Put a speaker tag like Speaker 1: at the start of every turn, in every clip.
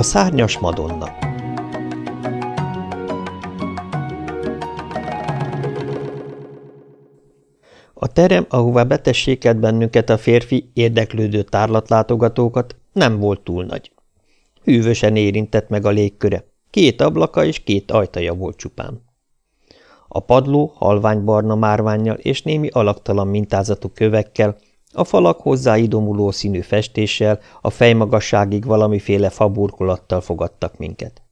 Speaker 1: A szárnyas Madonna A terem, ahová betessékelt bennünket a férfi, érdeklődő tárlatlátogatókat, nem volt túl nagy. Hűvösen érintett meg a légköre, két ablaka és két ajtaja volt csupán. A padló halványbarna márványjal és némi alaktalan mintázatú kövekkel, a falak hozzáidomuló színű festéssel, a fejmagasságig valamiféle faburkolattal fogadtak minket.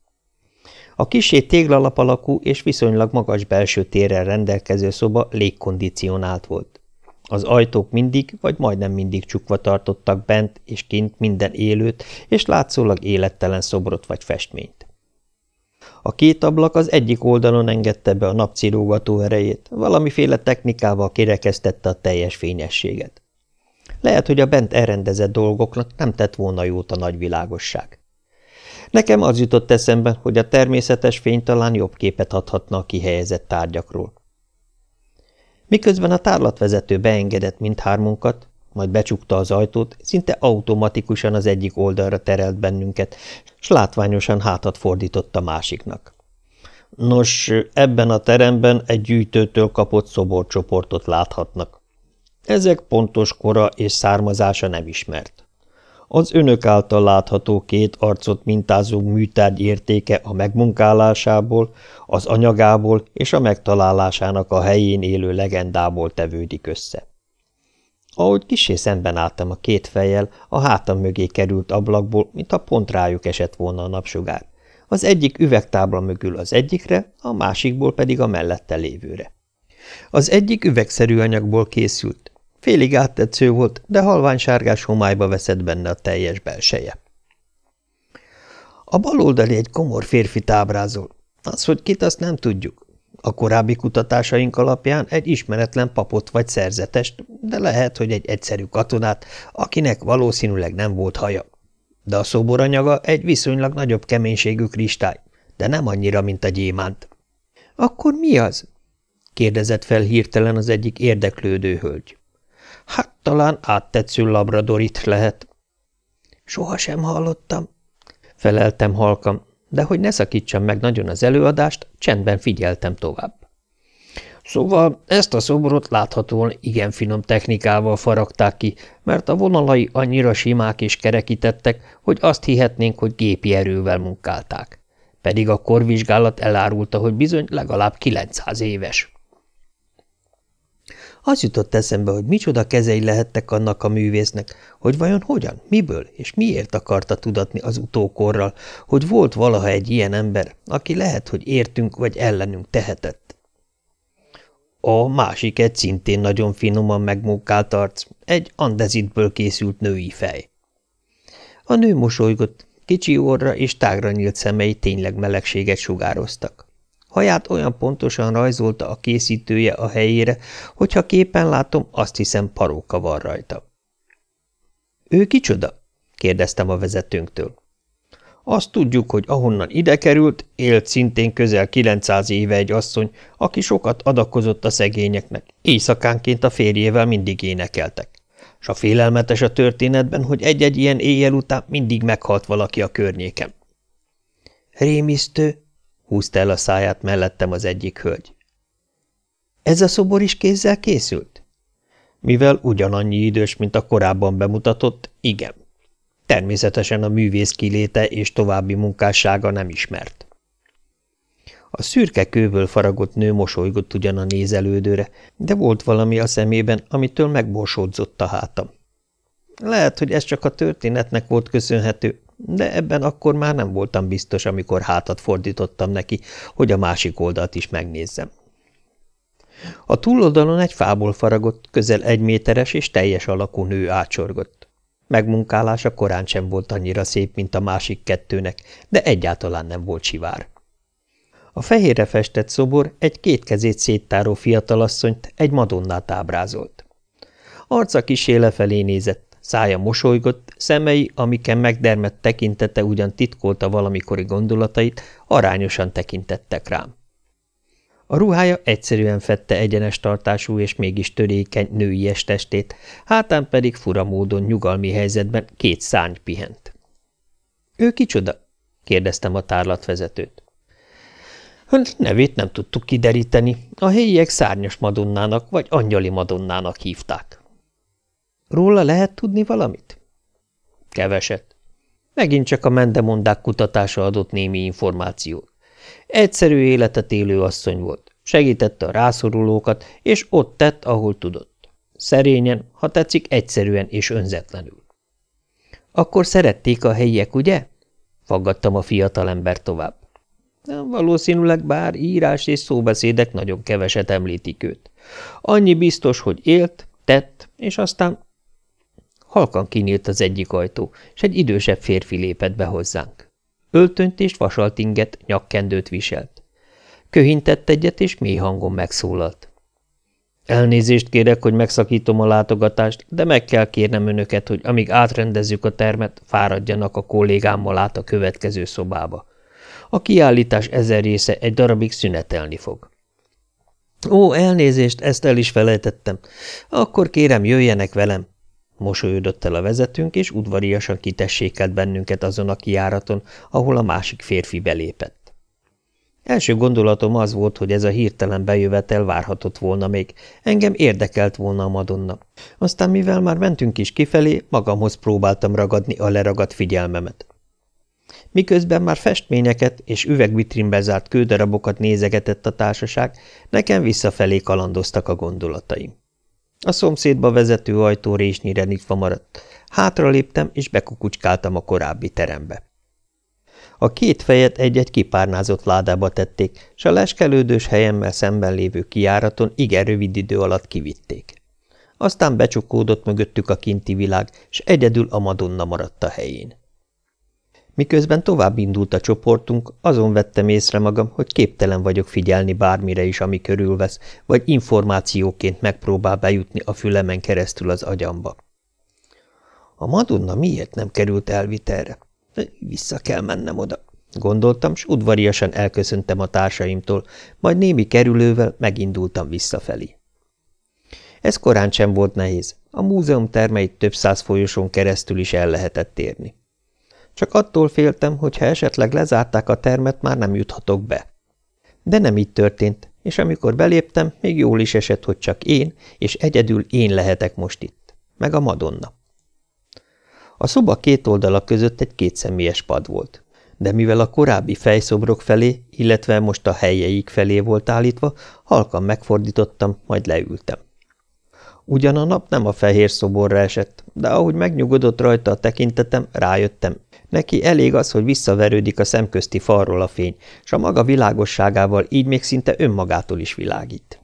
Speaker 1: A kisé téglalap alakú és viszonylag magas belső térrel rendelkező szoba légkondicionált volt. Az ajtók mindig, vagy majdnem mindig csukva tartottak bent és kint minden élőt, és látszólag élettelen szobrot vagy festményt. A két ablak az egyik oldalon engedte be a napcirógató erejét, valamiféle technikával kirekesztette a teljes fényességet. Lehet, hogy a bent elrendezett dolgoknak nem tett volna jót a nagyvilágosság. Nekem az jutott eszembe, hogy a természetes fény talán jobb képet adhatna a kihelyezett tárgyakról. Miközben a tárlatvezető beengedett mindhármunkat, majd becsukta az ajtót, szinte automatikusan az egyik oldalra terelt bennünket, s látványosan hátat fordított a másiknak. Nos, ebben a teremben egy gyűjtőtől kapott szoborcsoportot láthatnak. Ezek pontos kora és származása nem ismert. Az önök által látható két arcot mintázó műtárgy értéke a megmunkálásából, az anyagából és a megtalálásának a helyén élő legendából tevődik össze. Ahogy kisé szemben álltam a két fejjel, a hátam mögé került ablakból, mint a pont rájuk esett volna a napsugár. Az egyik üvegtábla mögül az egyikre, a másikból pedig a mellette lévőre. Az egyik üvegszerű anyagból készült, Félig áttetsző volt, de halványsárgás homályba veszett benne a teljes belseje. A baloldali egy komor férfi tábrázol. Az, hogy kit, azt nem tudjuk. A korábbi kutatásaink alapján egy ismeretlen papot vagy szerzetest, de lehet, hogy egy egyszerű katonát, akinek valószínűleg nem volt haja. De a szoboranyaga egy viszonylag nagyobb keménységű kristály, de nem annyira, mint a gyémánt. – Akkor mi az? – kérdezett fel hirtelen az egyik érdeklődő hölgy. Hát talán áttetsző labradorit lehet. Soha sem hallottam, feleltem halkam, de hogy ne szakítsam meg nagyon az előadást, csendben figyeltem tovább. Szóval ezt a szobrot láthatóan igen finom technikával faragták ki, mert a vonalai annyira simák és kerekítettek, hogy azt hihetnénk, hogy gépi erővel munkálták. Pedig a korvizsgálat elárulta, hogy bizony legalább 900 éves. Az jutott eszembe, hogy micsoda kezei lehettek annak a művésznek, hogy vajon hogyan, miből és miért akarta tudatni az utókorral, hogy volt valaha egy ilyen ember, aki lehet, hogy értünk vagy ellenünk tehetett. A másik egy szintén nagyon finoman megmunkált arc, egy andezitből készült női fej. A nő mosolygott, kicsi orra és tágra nyílt szemei tényleg melegséget sugároztak. Haját olyan pontosan rajzolta a készítője a helyére, hogyha képen látom, azt hiszem paróka van rajta. – Ő kicsoda? – kérdeztem a vezetőnktől. Azt tudjuk, hogy ahonnan ide került, élt szintén közel 900 éve egy asszony, aki sokat adakozott a szegényeknek, éjszakánként a férjével mindig énekeltek. S a félelmetes a történetben, hogy egy-egy ilyen éjjel után mindig meghalt valaki a környéken. Rémisztő, húzta el a száját mellettem az egyik hölgy. Ez a szobor is kézzel készült? Mivel ugyanannyi idős, mint a korábban bemutatott, igen. Természetesen a művész kiléte és további munkássága nem ismert. A szürke kőből faragott nő mosolygott ugyan a nézelődőre, de volt valami a szemében, amitől megborsódzott a hátam. Lehet, hogy ez csak a történetnek volt köszönhető, de ebben akkor már nem voltam biztos, amikor hátat fordítottam neki, hogy a másik oldalt is megnézzem. A túloldalon egy fából faragott, közel egy méteres és teljes alakú nő átsorgott. Megmunkálása korán sem volt annyira szép, mint a másik kettőnek, de egyáltalán nem volt sivár. A fehérre festett szobor egy két kezét széttáró fiatalasszonyt, egy madonnát ábrázolt. Arca kisé lefelé nézett, Szája mosolygott, szemei, amiken megdermett tekintete ugyan titkolta valamikori gondolatait, arányosan tekintettek rám. A ruhája egyszerűen fette egyenes tartású és mégis törékeny női testét, hátán pedig fura módon nyugalmi helyzetben két szárny pihent. – Ő kicsoda? kérdeztem a tárlatvezetőt. Nevét nem tudtuk kideríteni. A helyiek szárnyas madonnának vagy angyali madonnának hívták. Róla lehet tudni valamit? Keveset. Megint csak a mendemondák kutatása adott némi információt. Egyszerű életet élő asszony volt. Segítette a rászorulókat, és ott tett, ahol tudott. Szerényen, ha tetszik, egyszerűen és önzetlenül. Akkor szerették a helyiek, ugye? Faggattam a fiatalember tovább. Valószínűleg bár írás és szóbeszédek nagyon keveset említik őt. Annyi biztos, hogy élt, tett, és aztán... Halkan kinyílt az egyik ajtó, és egy idősebb férfi lépett be hozzánk. Öltönyt és vasaltinget, nyakkendőt viselt. Köhintett egyet, és mély hangon megszólalt. Elnézést kérek, hogy megszakítom a látogatást, de meg kell kérnem önöket, hogy amíg átrendezzük a termet, fáradjanak a kollégámmal át a következő szobába. A kiállítás ezer része egy darabig szünetelni fog. Ó, elnézést, ezt el is felejtettem. Akkor kérem, jöjjenek velem. Mosolyodott el a vezetőnk, és udvariasan kitessékelt bennünket azon a kiáraton, ahol a másik férfi belépett. Első gondolatom az volt, hogy ez a hirtelen bejövetel várhatott volna még, engem érdekelt volna a Madonna. Aztán mivel már mentünk is kifelé, magamhoz próbáltam ragadni a leragadt figyelmemet. Miközben már festményeket és üvegvitrinbe zárt kődarabokat nézegetett a társaság, nekem visszafelé kalandoztak a gondolataim. A szomszédba vezető ajtó résnyire nyitva maradt. Hátra léptem, és bekukucskáltam a korábbi terembe. A két fejet egy-egy kipárnázott ládába tették, s a leskelődős helyemmel szemben lévő kiáraton igen rövid idő alatt kivitték. Aztán becsukódott mögöttük a kinti világ, s egyedül a Madonna maradt a helyén. Miközben tovább indult a csoportunk, azon vettem észre magam, hogy képtelen vagyok figyelni bármire is, ami körülvesz, vagy információként megpróbál bejutni a fülemen keresztül az agyamba. A Madonna miért nem került elvitelre? Vissza kell mennem oda. Gondoltam, s udvariasan elköszöntem a társaimtól, majd némi kerülővel megindultam visszafelé. Ez korán sem volt nehéz. A múzeum termeit több száz folyosón keresztül is el lehetett érni. Csak attól féltem, hogy ha esetleg lezárták a termet, már nem juthatok be. De nem így történt, és amikor beléptem, még jól is esett, hogy csak én, és egyedül én lehetek most itt, meg a Madonna. A szoba két oldala között egy kétszemélyes pad volt, de mivel a korábbi fejszobrok felé, illetve most a helyeik felé volt állítva, halkan megfordítottam, majd leültem. Ugyan a nap nem a fehér szoborra esett, de ahogy megnyugodott rajta a tekintetem, rájöttem, neki elég az, hogy visszaverődik a szemközti falról a fény, s a maga világosságával így még szinte önmagától is világít.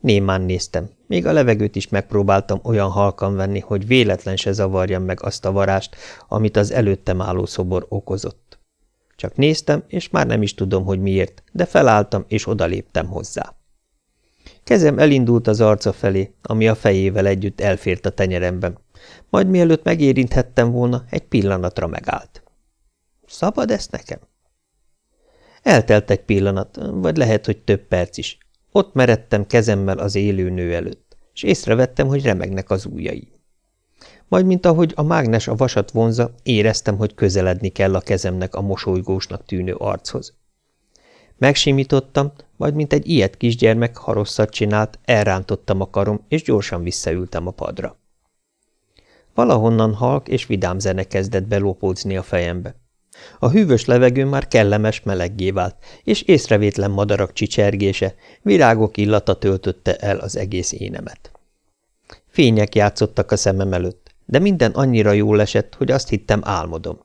Speaker 1: Némán néztem, még a levegőt is megpróbáltam olyan halkan venni, hogy véletlen se zavarjam meg azt a varást, amit az előttem álló szobor okozott. Csak néztem, és már nem is tudom, hogy miért, de felálltam, és odaléptem hozzá. Kezem elindult az arca felé, ami a fejével együtt elfért a tenyeremben, majd mielőtt megérinthettem volna, egy pillanatra megállt. Szabad ezt nekem? Eltelt egy pillanat, vagy lehet, hogy több perc is, ott meredtem kezemmel az élő nő előtt, és észrevettem, hogy remegnek az ujjai. Majd, mint ahogy a mágnes a vasat vonza, éreztem, hogy közeledni kell a kezemnek a mosolygósnak tűnő archoz. Megsimítottam, majd, mint egy ilyet kisgyermek, ha rosszat csinált, elrántottam a karom, és gyorsan visszaültem a padra. Valahonnan halk és vidám zene kezdett belopódzni a fejembe. A hűvös levegő már kellemes meleggé vált, és észrevétlen madarak csicsergése, virágok illata töltötte el az egész énemet. Fények játszottak a szemem előtt, de minden annyira jól esett, hogy azt hittem álmodom.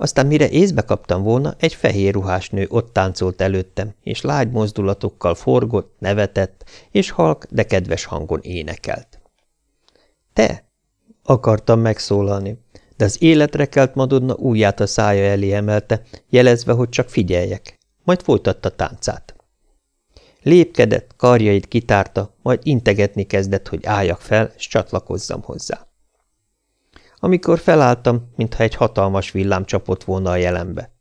Speaker 1: Aztán mire észbe kaptam volna, egy fehér ruhás nő ott táncolt előttem, és lágy mozdulatokkal forgott, nevetett, és halk, de kedves hangon énekelt. – Te! – akartam megszólalni, de az életre kelt Madonna ujját a szája elé emelte, jelezve, hogy csak figyeljek, majd folytatta táncát. Lépkedett, karjait kitárta, majd integetni kezdett, hogy álljak fel, és csatlakozzam hozzá. Amikor felálltam, mintha egy hatalmas villám csapott volna a jelenbe.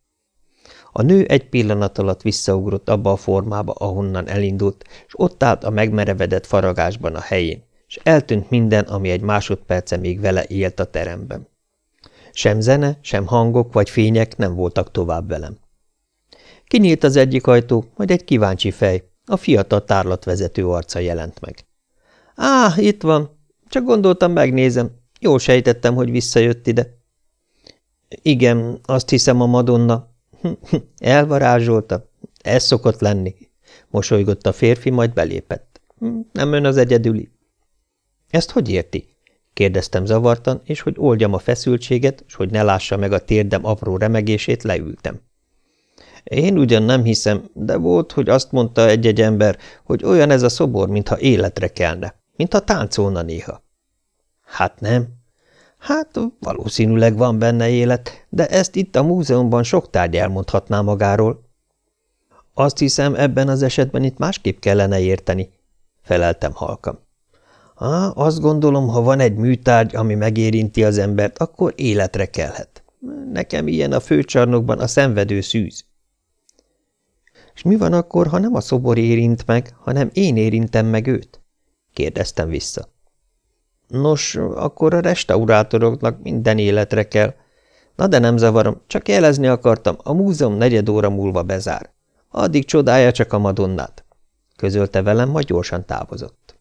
Speaker 1: A nő egy pillanat alatt visszaugrott abba a formába, ahonnan elindult, és ott állt a megmerevedett faragásban a helyén, és eltűnt minden, ami egy másodperce még vele élt a teremben Sem zene, sem hangok vagy fények nem voltak tovább velem. Kinyílt az egyik ajtó, majd egy kíváncsi fej, a fiatal tárlatvezető arca jelent meg. Á, itt van. Csak gondoltam, megnézem. Jól sejtettem, hogy visszajött ide. Igen, azt hiszem a Madonna. Elvarázsolta. Ez szokott lenni. Mosolygott a férfi, majd belépett. Nem ön az egyedüli. Ezt hogy érti? kérdeztem zavartan, és hogy oldjam a feszültséget, és hogy ne lássa meg a térdem apró remegését, leültem. Én ugyan nem hiszem, de volt, hogy azt mondta egy-egy ember, hogy olyan ez a szobor, mintha életre kelne, mintha táncolna néha. Hát nem. Hát valószínűleg van benne élet, de ezt itt a múzeumban sok tárgy elmondhatná magáról. Azt hiszem, ebben az esetben itt másképp kellene érteni, feleltem halkam. Á, azt gondolom, ha van egy műtárgy, ami megérinti az embert, akkor életre kelhet. Nekem ilyen a főcsarnokban a szenvedő szűz. És mi van akkor, ha nem a szobor érint meg, hanem én érintem meg őt? kérdeztem vissza. Nos, akkor a restaurátoroknak minden életre kell. Na de nem zavarom, csak jelezni akartam, a múzeum negyed óra múlva bezár. Addig csodálja csak a madonnát, közölte velem, majd gyorsan távozott.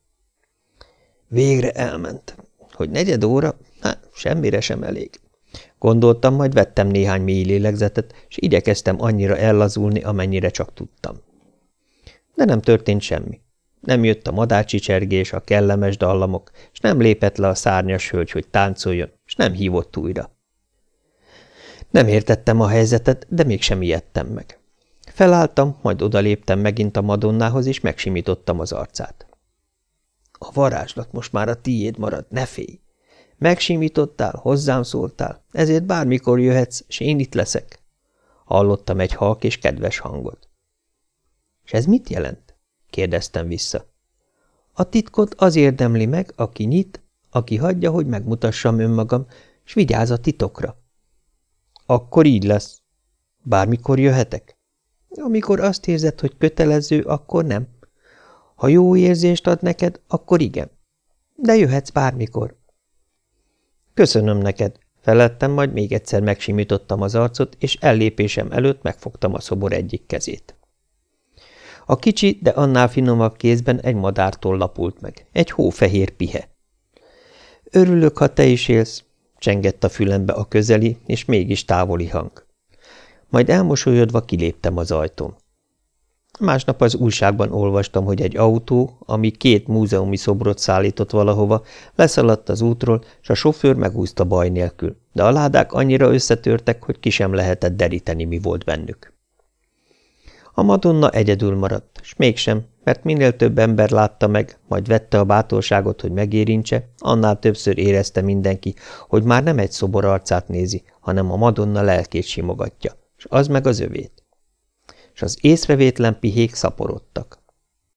Speaker 1: Végre elment. Hogy negyed óra? Hát, semmire sem elég. Gondoltam, majd vettem néhány mély lélegzetet, és igyekeztem annyira ellazulni, amennyire csak tudtam. De nem történt semmi. Nem jött a madácsicsergés, a kellemes dallamok, és nem lépett le a szárnyas hölgy, hogy táncoljon, és nem hívott újra. Nem értettem a helyzetet, de mégsem ijedtem meg. Felálltam, majd odaléptem megint a Madonnához, és megsimítottam az arcát. A varázslat most már a tiéd marad, ne félj! Megsimítottál, hozzám szóltál, ezért bármikor jöhetsz, és én itt leszek. Hallottam egy halk és kedves hangot. És ez mit jelent? Kérdeztem vissza. A titkot az érdemli meg, aki nyit, aki hagyja, hogy megmutassam önmagam, s vigyáz a titokra. Akkor így lesz. Bármikor jöhetek? Amikor azt érzed, hogy kötelező, akkor nem. Ha jó érzést ad neked, akkor igen. De jöhetsz bármikor. Köszönöm neked, felettem, majd még egyszer megsimítottam az arcot, és ellépésem előtt megfogtam a szobor egyik kezét. A kicsi, de annál finomabb kézben egy madártól lapult meg, egy hófehér pihe. Örülök, ha te is élsz, csengett a fülembe a közeli és mégis távoli hang. Majd elmosolyodva kiléptem az ajtón. Másnap az újságban olvastam, hogy egy autó, ami két múzeumi szobrot szállított valahova, leszaladt az útról, és a sofőr megúszta baj nélkül, de a ládák annyira összetörtek, hogy ki sem lehetett deríteni, mi volt bennük. A Madonna egyedül maradt, és mégsem, mert minél több ember látta meg, majd vette a bátorságot, hogy megérintse, annál többször érezte mindenki, hogy már nem egy szobor arcát nézi, hanem a Madonna lelkét simogatja, és az meg az övét és az észrevétlen pihék szaporodtak.